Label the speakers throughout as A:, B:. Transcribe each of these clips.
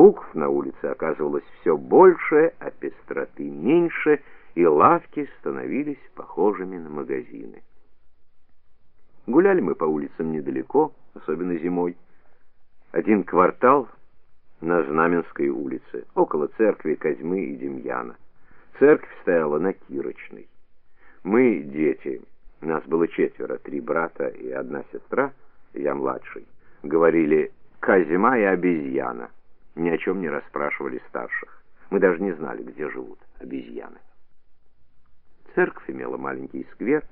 A: Букв на улице оказывалось все больше, а пестроты меньше, и лавки становились похожими на магазины. Гуляли мы по улицам недалеко, особенно зимой. Один квартал на Знаменской улице, около церкви Козьмы и Демьяна. Церковь стояла на Кирочной. Мы, дети, нас было четверо, три брата и одна сестра, я младший, говорили «Козьма и обезьяна». Ни о чем не расспрашивали старших. Мы даже не знали, где живут обезьяны. Церковь имела маленький сквер,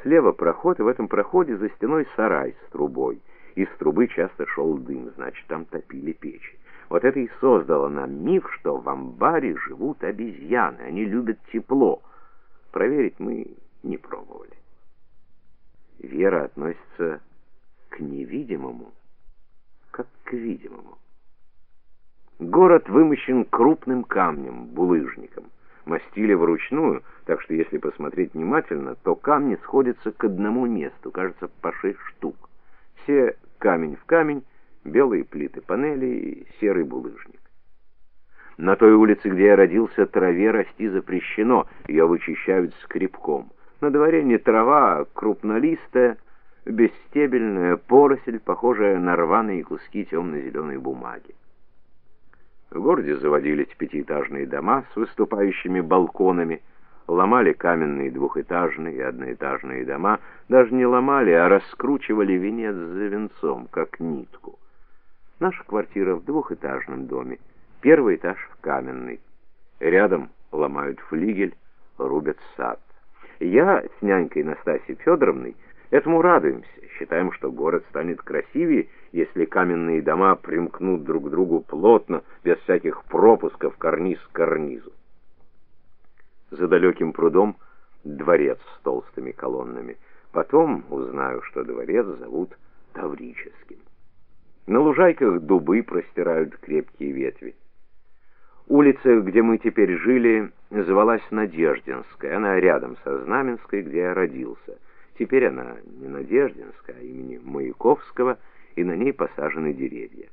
A: слева проход, и в этом проходе за стеной сарай с трубой. Из трубы часто шел дым, значит, там топили печи. Вот это и создало нам миф, что в амбаре живут обезьяны, они любят тепло. Проверить мы не пробовали. Вера относится к невидимому, как к видимому. Город вымощен крупным камнем, булыжником. Мастили вручную, так что если посмотреть внимательно, то камни сходятся к одному месту, кажется, по шесть штук. Все камень в камень, белые плиты панели и серый булыжник. На той улице, где я родился, траве расти запрещено, ее вычищают скребком. На дворе не трава, а крупнолистая, бесстебельная поросль, похожая на рваные куски темно-зеленой бумаги. В городе заводились пятиэтажные дома с выступающими балконами, ломали каменные двухэтажные и одноэтажные дома, даже не ломали, а раскручивали венец за венцом, как нитку. Наша квартира в двухэтажном доме, первый этаж каменный. Рядом ломают флигель, рубят сад. Я с нянькой Настасьей Федоровной этому радуемся, считаем, что город станет красивее, если каменные дома примкнут друг к другу плотно, без всяких пропусков карниз к карнизу. За далеким прудом дворец с толстыми колоннами. Потом узнаю, что дворец зовут Таврическим. На лужайках дубы простирают крепкие ветви. Улица, где мы теперь жили, называлась Надеждинская. Она рядом со Знаменской, где я родился. Теперь она не Надеждинская, а имени Маяковского, и на ней посажены деревья.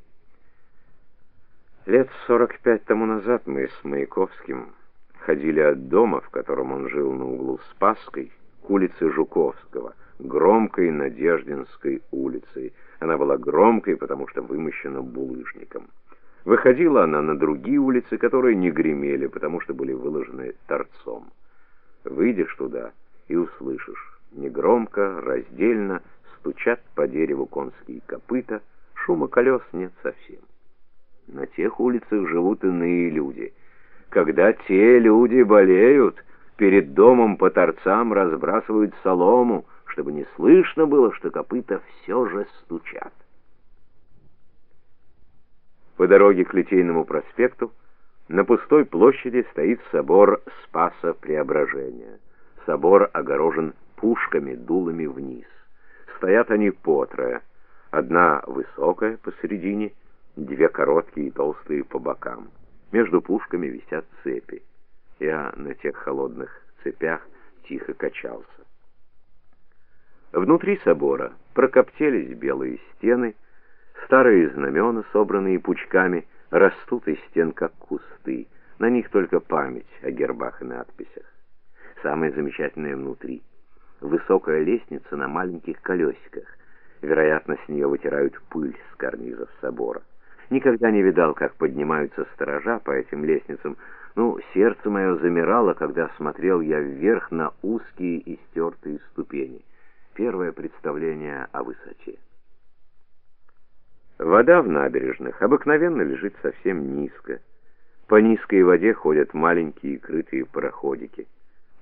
A: Лет сорок пять тому назад мы с Маяковским ходили от дома, в котором он жил на углу Спасской, к улице Жуковского, громкой Надеждинской улицей. Она была громкой, потому что вымощена булыжником. Выходила она на другие улицы, которые не гремели, потому что были выложены торцом. Выйдешь туда и услышишь, негромко, раздельно стучат по дереву конские копыта, шума колес нет совсем. На тех улицах живут иные люди. Когда те люди болеют, перед домом по торцам разбрасывают солому, чтобы не слышно было, что копыта все же стучат. По дороге к Литейному проспекту на пустой площади стоит собор Спаса Преображения. Собор огорожен пушками, дулами вниз. Стоят они по трое. Одна высокая посередине, две короткие и толстые по бокам. Между пушками висят цепи. Я на тех холодных цепях тихо качался. Внутри собора прокоптелись белые стены, старые знамена, собранные пучками, растут из стен, как кусты. На них только память о гербах и надписях. Самое замечательное внутри — высокая лестница на маленьких колесиках. Вероятно, с нее вытирают пыль с карнизов собора. Никогда не видал, как поднимаются сторожа по этим лестницам. Ну, сердце мое замирало, когда смотрел я вверх на узкие и стертые ступени первое представление о высоте. Вода в набережных обыкновенно лежит совсем низко. По низкой воде ходят маленькие крытые пароходики.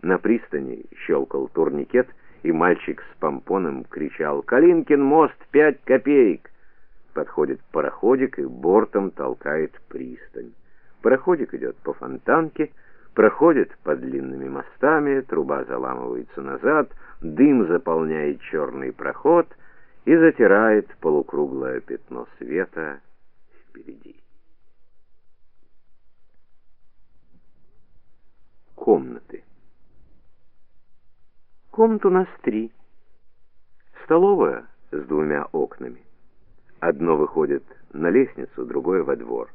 A: На пристани щелкал турникет, и мальчик с помпоном кричал «Калинкин мост, пять копеек!» Подходит пароходик и бортом толкает пристань. Пароходик идет по фонтанке, проходит под длинными мостами, труба заламывается назад, дым заполняет черный проход и затирает полукруглое пятно света впереди. Комнаты. Комнат у нас три. Столовая с двумя окнами. Одно выходит на лестницу, другое во двор.